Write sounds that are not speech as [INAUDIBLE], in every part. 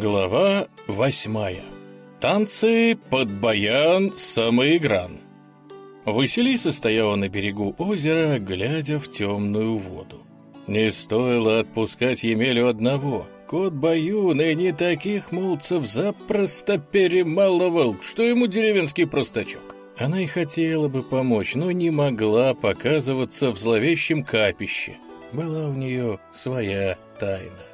Глава восьмая. Танцы под баян самоигран. Василиса стояла на берегу озера, глядя в темную воду. Не стоило отпускать Емелю одного. Кот Баюн и не таких молцев запросто перемалывал, что ему деревенский простачок. Она и хотела бы помочь, но не могла показываться в зловещем капище. Была у нее своя тайна.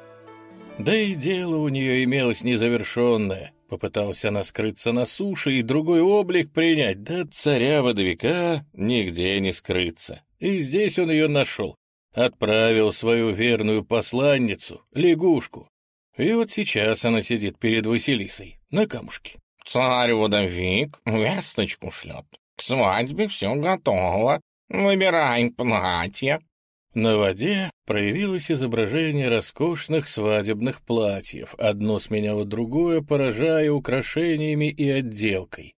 Да и дело у нее имелось незавершенное. Попыталась она скрыться на суше и другой облик принять, да царя-водовика нигде не скрыться. И здесь он ее нашел. Отправил свою верную посланницу, лягушку. И вот сейчас она сидит перед Василисой, на камушке. Царь-водовик весточку шлет. К свадьбе все готово. Выбирай платье. На воде проявилось изображение роскошных свадебных платьев. Одно сменяло другое, поражая украшениями и отделкой.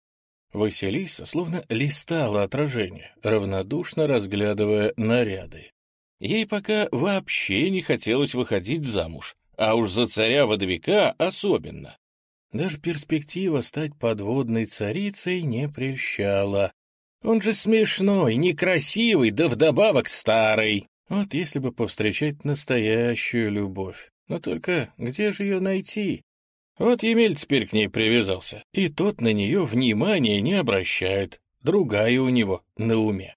Василиса словно листала отражение, равнодушно разглядывая наряды. Ей пока вообще не хотелось выходить замуж, а уж за царя-водовика особенно. Даже перспектива стать подводной царицей не прельщала. Он же смешной, некрасивый, да вдобавок старый. Вот если бы повстречать настоящую любовь. Но только где же ее найти? Вот Емель теперь к ней привязался, и тот на нее внимания не обращает. Другая у него на уме.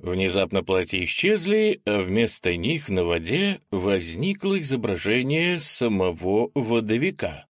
Внезапно платья исчезли, а вместо них на воде возникло изображение самого водовика.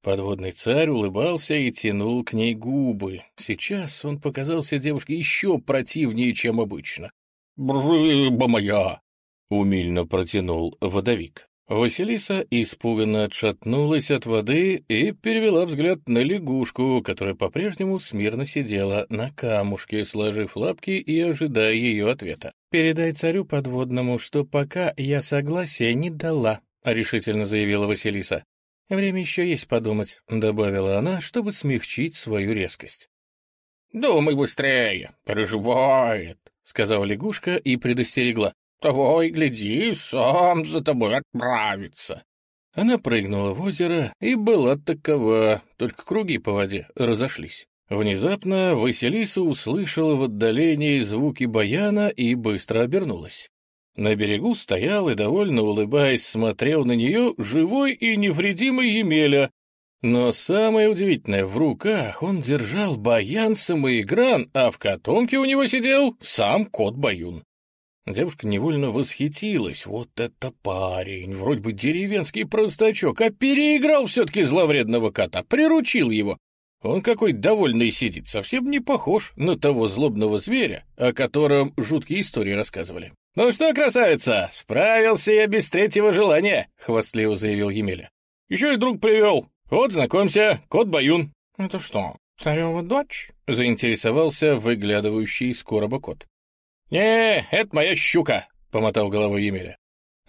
Подводный царь улыбался и тянул к ней губы. Сейчас он показался девушке еще противнее, чем обычно. «Рыба моя!» — умильно протянул водовик. Василиса испуганно отшатнулась от воды и перевела взгляд на лягушку, которая по-прежнему смирно сидела на камушке, сложив лапки и ожидая ее ответа. «Передай царю подводному, что пока я согласия не дала», — решительно заявила Василиса. «Время еще есть подумать», — добавила она, чтобы смягчить свою резкость. «Думай быстрее, переживает», — сказала лягушка и предостерегла. «Того и гляди, сам за тобой отправится». Она прыгнула в озеро и была такова, только круги по воде разошлись. Внезапно Василиса услышала в отдалении звуки баяна и быстро обернулась. На берегу стоял и, довольно улыбаясь, смотрел на нее живой и невредимый Емеля, но самое удивительное, в руках он держал баян самоигран, а в котомке у него сидел сам кот Баюн. Девушка невольно восхитилась. Вот это парень, вроде бы деревенский простачок, а переиграл все-таки зловредного кота, приручил его. Он какой довольный сидит, совсем не похож на того злобного зверя, о котором жуткие истории рассказывали. «Ну что, красавица, справился я без третьего желания», — хвастливо заявил Емеля. «Еще и друг привел. «Вот, знакомься, кот Баюн». «Это что, царева дочь?» — заинтересовался выглядывающий из короба кот. «Не, это моя щука», — помотал головой Емеля.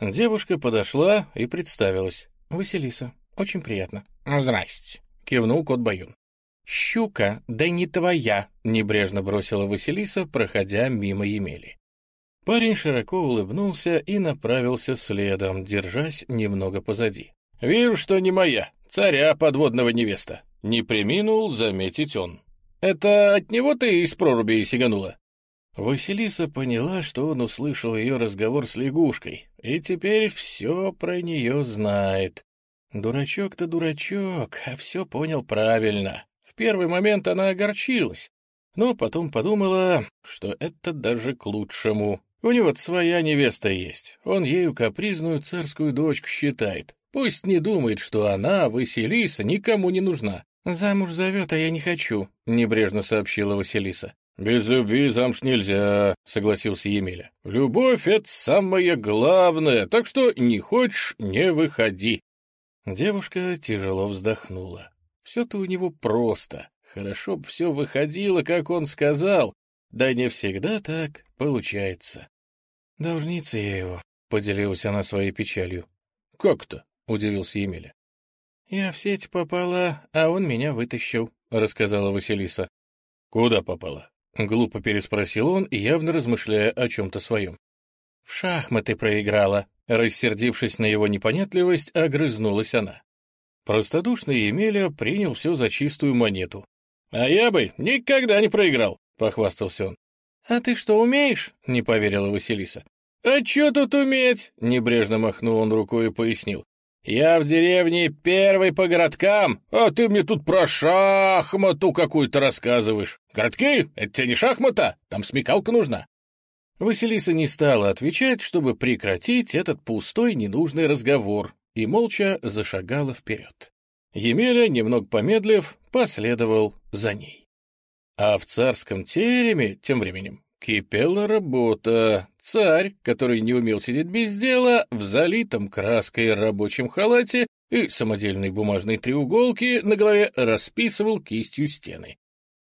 Девушка подошла и представилась. «Василиса, очень приятно». «Здрасте», — кивнул кот Баюн. «Щука, да не твоя», — небрежно бросила Василиса, проходя мимо Емели. Парень широко улыбнулся и направился следом, держась немного позади. «Вижу, что не моя», царя подводного невеста. Не приминул заметить он. «Это от него ты из проруби сиганула?» Василиса поняла, что он услышал ее разговор с лягушкой, и теперь все про нее знает. Дурачок-то дурачок, а все понял правильно. В первый момент она огорчилась, но потом подумала, что это даже к лучшему. У него своя невеста есть, он ею капризную царскую дочку считает. Пусть не думает, что она, Василиса, никому не нужна. «Замуж зовет, а я не хочу», — небрежно сообщила Василиса. «Без любви замуж нельзя», — согласился Емеля. «Любовь — это самое главное, так что не хочешь — не выходи». Девушка тяжело вздохнула. Все-то у него просто. Хорошо б все выходило, как он сказал. Да не всегда так получается. «Должница я его», — поделилась она своей печалью. «Как-то?» — удивился Емеля. «Я в сеть попала, а он меня вытащил», — рассказала Василиса. «Куда попала?» — глупо переспросил он, явно размышляя о чем-то своем. «В шахматы проиграла», — рассердившись на его непонятливость, огрызнулась она. Простодушный Емеля принял все за чистую монету. — А я бы никогда не проиграл, — похвастался он. — А ты что, умеешь? — не поверила Василиса. — А что тут уметь? — небрежно махнул он рукой и пояснил. — Я в деревне первый по городкам, а ты мне тут про шахмату какую-то рассказываешь. Городки — это тебе не шахмата, там смекалка нужна. Василиса не стала отвечать, чтобы прекратить этот пустой ненужный разговор, и молча зашагала вперед. Емеля, немного помедлив, последовал за ней. А в царском тереме, тем временем, кипела работа. Царь, который не умел сидеть без дела, в залитом краской рабочем халате и самодельной бумажной треуголке на голове расписывал кистью стены.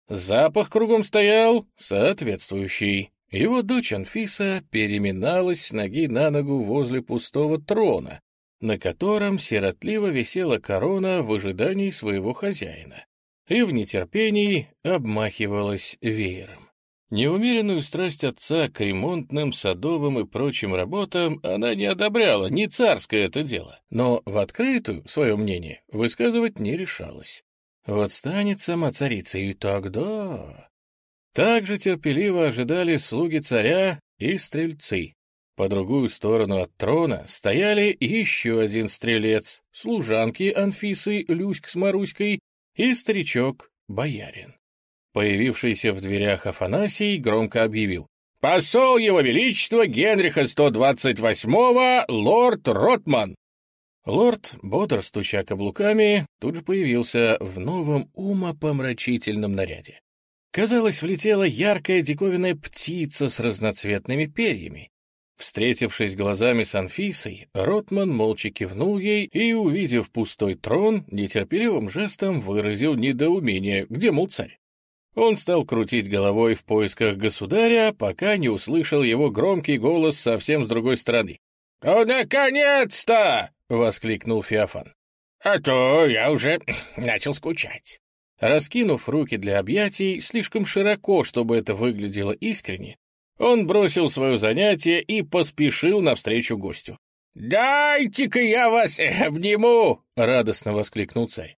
Запах кругом стоял соответствующий. Его дочь Анфиса переминалась с ноги на ногу возле пустого трона, на котором сиротливо висела корона в ожидании своего хозяина, и в нетерпении обмахивалась веером. Неумеренную страсть отца к ремонтным, садовым и прочим работам она не одобряла, не царское это дело, но в открытую свое мнение высказывать не решалась. Вот станет сама царица, и тогда... Также терпеливо ожидали слуги царя и стрельцы, по другую сторону от трона стояли еще один стрелец, служанки Анфисы Люськ с Маруськой и старичок-боярин. Появившийся в дверях Афанасий громко объявил. «Посол Его Величества Генриха 128-го, лорд Ротман!» Лорд, бодр стуча каблуками, тут же появился в новом умопомрачительном наряде. Казалось, влетела яркая диковинная птица с разноцветными перьями, Встретившись глазами с Анфисой, Ротман молча кивнул ей и, увидев пустой трон, нетерпеливым жестом выразил недоумение, где, мол, царь. Он стал крутить головой в поисках государя, пока не услышал его громкий голос совсем с другой стороны. «Ну, наконец-то!» — воскликнул Феофан. «А то я уже [CLEARS THROAT] начал скучать». Раскинув руки для объятий слишком широко, чтобы это выглядело искренне, он бросил свое занятие и поспешил навстречу гостю. «Дайте-ка я вас [LAUGHS] обниму!» — радостно воскликнул царь.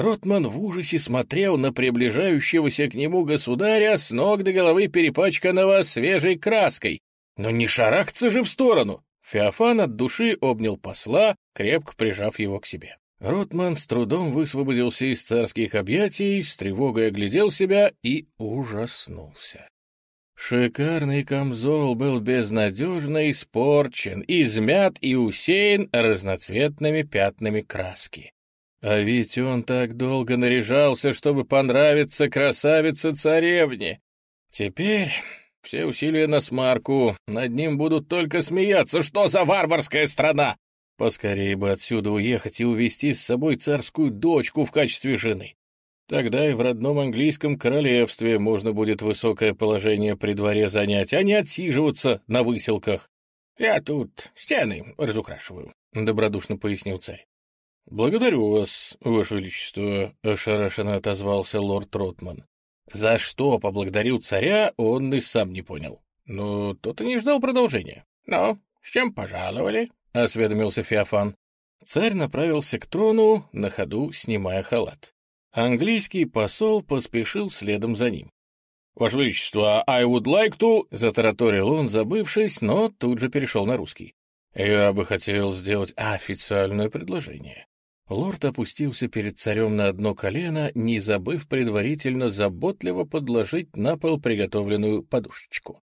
Ротман в ужасе смотрел на приближающегося к нему государя с ног до головы перепачканного свежей краской. Но не шарахаться же в сторону! Феофан от души обнял посла, крепко прижав его к себе. Ротман с трудом высвободился из царских объятий, с тревогой оглядел себя и ужаснулся. Шикарный камзол был безнадежно испорчен, измят и усеян разноцветными пятнами краски. А ведь он так долго наряжался, чтобы понравиться красавице-царевне. Теперь все усилия на смарку, над ним будут только смеяться. Что за варварская страна? Поскорее бы отсюда уехать и увезти с собой царскую дочку в качестве жены. Тогда и в родном английском королевстве можно будет высокое положение при дворе занять, а не отсиживаться на выселках. — Я тут стены разукрашиваю, — добродушно пояснил царь. — Благодарю вас, ваше величество, — ошарашенно отозвался лорд Ротман. За что поблагодарил царя, он и сам не понял. Но тот и не ждал продолжения. — Ну, с чем пожаловали? — осведомился Феофан. Царь направился к трону, на ходу снимая халат. Английский посол поспешил следом за ним. «Ваше Величество, I would like to...» — затараторил он, забывшись, но тут же перешел на русский. «Я бы хотел сделать официальное предложение». Лорд опустился перед царем на одно колено, не забыв предварительно заботливо подложить на пол приготовленную подушечку.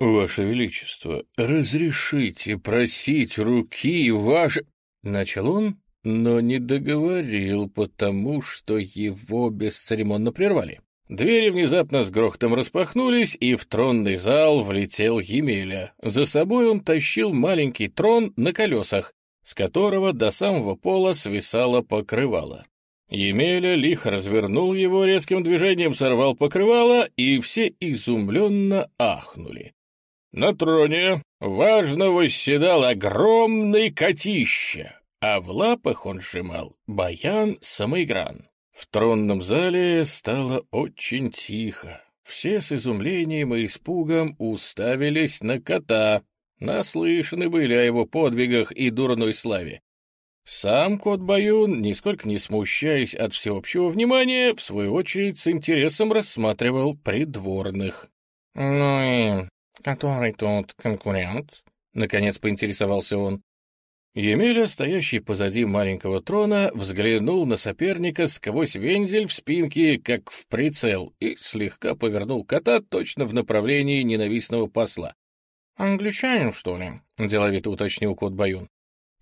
«Ваше Величество, разрешите просить руки ваши...» — начал он, но не договорил, потому что его бесцеремонно прервали. Двери внезапно с грохотом распахнулись, и в тронный зал влетел Емеля. За собой он тащил маленький трон на колесах, с которого до самого пола свисало покрывало. Емеля лихо развернул его резким движением, сорвал покрывало, и все изумленно ахнули. На троне важно восседал огромный котище, а в лапах он сжимал баян-самоигран. В тронном зале стало очень тихо. Все с изумлением и испугом уставились на кота, наслышаны были о его подвигах и дурной славе. Сам кот Баюн, нисколько не смущаясь от всеобщего внимания, в свою очередь с интересом рассматривал придворных. «Ну и который тут конкурент?» — наконец поинтересовался он. Емеля, стоящий позади маленького трона, взглянул на соперника сквозь вензель в спинке, как в прицел, и слегка повернул кота точно в направлении ненавистного посла. «Англичанин, что ли?» — деловито уточнил кот Баюн.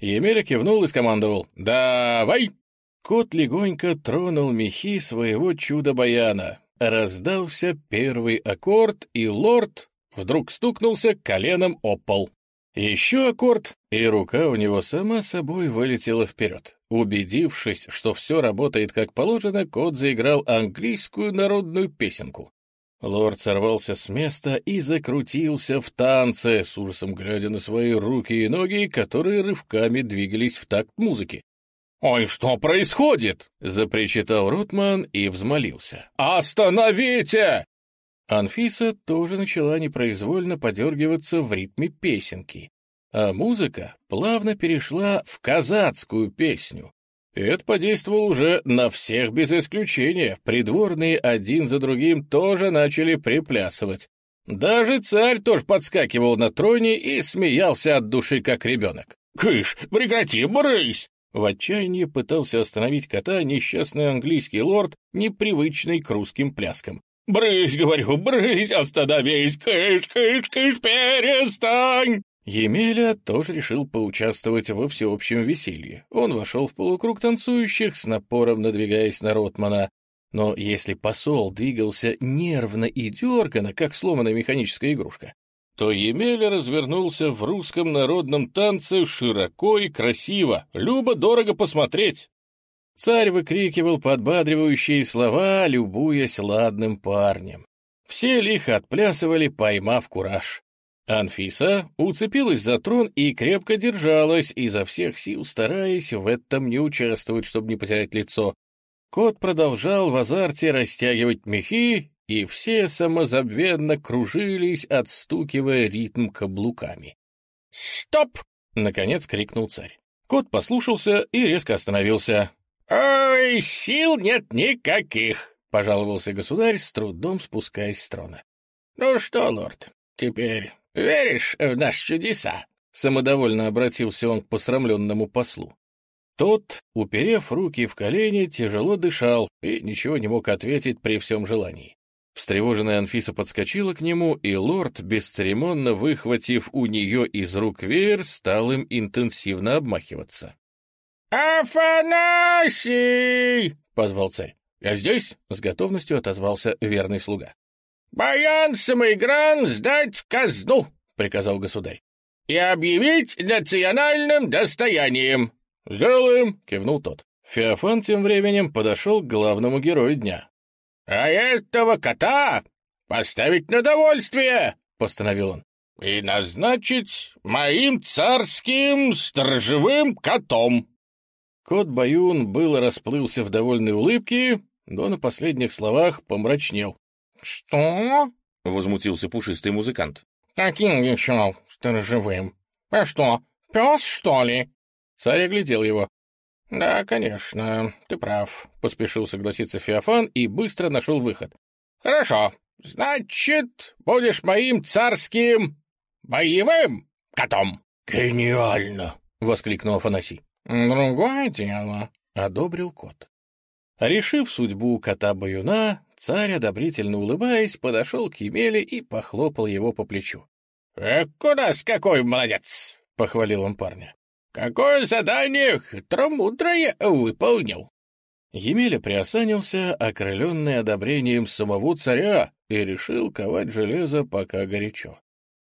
Емеля кивнул и скомандовал «Давай!». Кот легонько тронул мехи своего чудо-баяна. Раздался первый аккорд, и лорд вдруг стукнулся коленом о пол. Еще аккорд, и рука у него сама собой вылетела вперед. Убедившись, что все работает как положено, кот заиграл английскую народную песенку. Лорд сорвался с места и закрутился в танце, с ужасом глядя на свои руки и ноги, которые рывками двигались в такт музыки. «Ой, что происходит?» — запричитал Ротман и взмолился. «Остановите!» Анфиса тоже начала непроизвольно подергиваться в ритме песенки, а музыка плавно перешла в казацкую песню. Это подействовало уже на всех без исключения, придворные один за другим тоже начали приплясывать. Даже царь тоже подскакивал на троне и смеялся от души, как ребенок. «Кыш, прекрати, брысь!» В отчаянии пытался остановить кота несчастный английский лорд, непривычный к русским пляскам. «Брысь, говорю, брысь, остановись! Кыш, кыш, кыш, перестань!» Емеля тоже решил поучаствовать во всеобщем веселье. Он вошел в полукруг танцующих, с напором надвигаясь на Ротмана. Но если посол двигался нервно и дерганно, как сломанная механическая игрушка, то Емеля развернулся в русском народном танце широко и красиво, любо-дорого посмотреть. Царь выкрикивал подбадривающие слова, любуясь ладным парнем. Все лихо отплясывали, поймав кураж. Анфиса уцепилась за трон и крепко держалась, изо всех сил стараясь в этом не участвовать, чтобы не потерять лицо. Кот продолжал в азарте растягивать мехи, и все самозабвенно кружились, отстукивая ритм каблуками. «Стоп!» — наконец крикнул царь. Кот послушался и резко остановился. «Ой, сил нет никаких!» — пожаловался государь, с трудом спускаясь с трона. «Ну что, лорд, теперь веришь в наши чудеса?» — самодовольно обратился он к посрамленному послу. Тот, уперев руки в колени, тяжело дышал и ничего не мог ответить при всем желании. Встревоженная Анфиса подскочила к нему, и лорд, бесцеремонно выхватив у нее из рук веер, стал им интенсивно обмахиваться. «Афанасий!» — позвал царь. «Я здесь?» — с готовностью отозвался верный слуга. «Баян Самоигран сдать в казну!» — приказал государь. «И объявить национальным достоянием!» «Сделаем!» — кивнул тот. Феофан тем временем подошел к главному герою дня. «А этого кота поставить на довольствие!» — постановил он. «И назначить моим царским сторожевым котом!» Кот Баюн было расплылся в довольной улыбке, но на последних словах помрачнел. — Что? — возмутился пушистый музыкант. — Каким еще сторожевым? А что, пес, что ли? Царь оглядел его. — Да, конечно, ты прав, — поспешил согласиться Феофан и быстро нашел выход. — Хорошо, значит, будешь моим царским боевым котом. — Гениально! — воскликнул Афанасий. «Другое дело», — одобрил кот. Решив судьбу кота-баюна, царь, одобрительно улыбаясь, подошел к Емеле и похлопал его по плечу. «Э, куда с какой молодец!» — похвалил он парня. «Какое задание хитромудрое выполнил!» Емеля приосанился, окрыленный одобрением самого царя, и решил ковать железо пока горячо.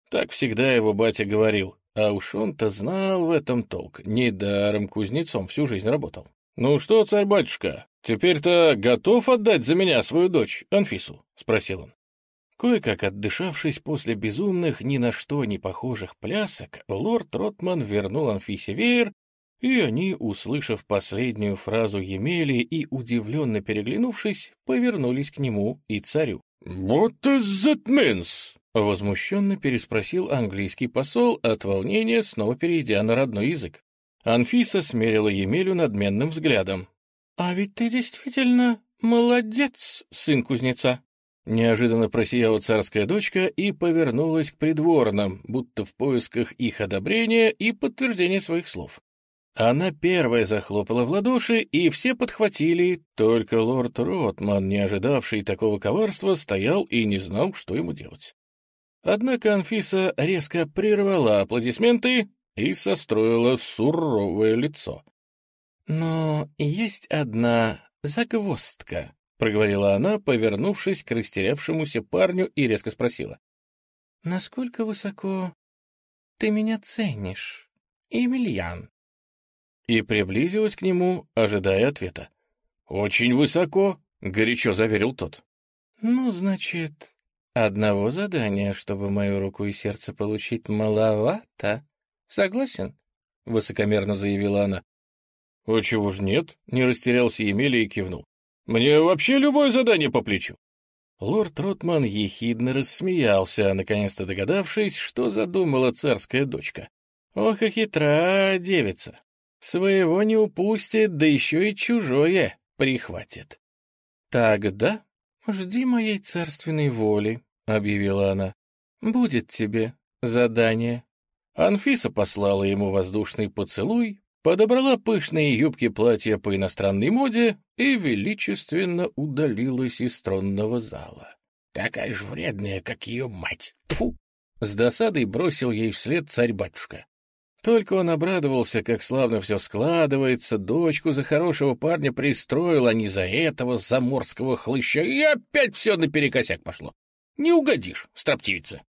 Так всегда его батя говорил, а уж он-то знал в этом толк, недаром кузнецом всю жизнь работал. «Ну что, царь-батюшка, теперь-то готов отдать за меня свою дочь, Анфису?» — спросил он. Кое-как отдышавшись после безумных, ни на что не похожих плясок, лорд Ротман вернул Анфисе веер, и они, услышав последнюю фразу Емели и удивленно переглянувшись, повернулись к нему и царю. «What is that means?» — возмущенно переспросил английский посол, от волнения снова перейдя на родной язык. Анфиса смерила Емелю надменным взглядом. — А ведь ты действительно молодец, сын кузнеца. Неожиданно просияла царская дочка и повернулась к придворным, будто в поисках их одобрения и подтверждения своих слов. Она первая захлопала в ладоши, и все подхватили, только лорд Ротман, не ожидавший такого коварства, стоял и не знал, что ему делать. Однако Анфиса резко прервала аплодисменты и состроила суровое лицо. «Но есть одна загвоздка», — проговорила она, повернувшись к растерявшемуся парню и резко спросила. — Насколько высоко ты меня ценишь, Емельян? И приблизилась к нему, ожидая ответа. — Очень высоко, — горячо заверил тот. — Ну, значит, одного задания, чтобы мою руку и сердце получить, маловато. Согласен? — высокомерно заявила она. — А чего ж нет? — не растерялся Емеля и кивнул. Мне вообще любое задание по плечу. Лорд Ротман ехидно рассмеялся, наконец-то догадавшись, что задумала царская дочка. Ох и хитра девица. Своего не упустит, да еще и чужое прихватит. — Тогда жди моей царственной воли, — объявила она. — Будет тебе задание. Анфиса послала ему воздушный поцелуй, подобрала пышные юбки платья по иностранной моде и величественно удалилась из тронного зала. Такая же вредная, как ее мать. Фу! С досадой бросил ей вслед царь-батюшка. Только он обрадовался, как славно все складывается, дочку за хорошего парня пристроил, а не за этого заморского хлыща, и опять все наперекосяк пошло. Не угодишь, строптивица.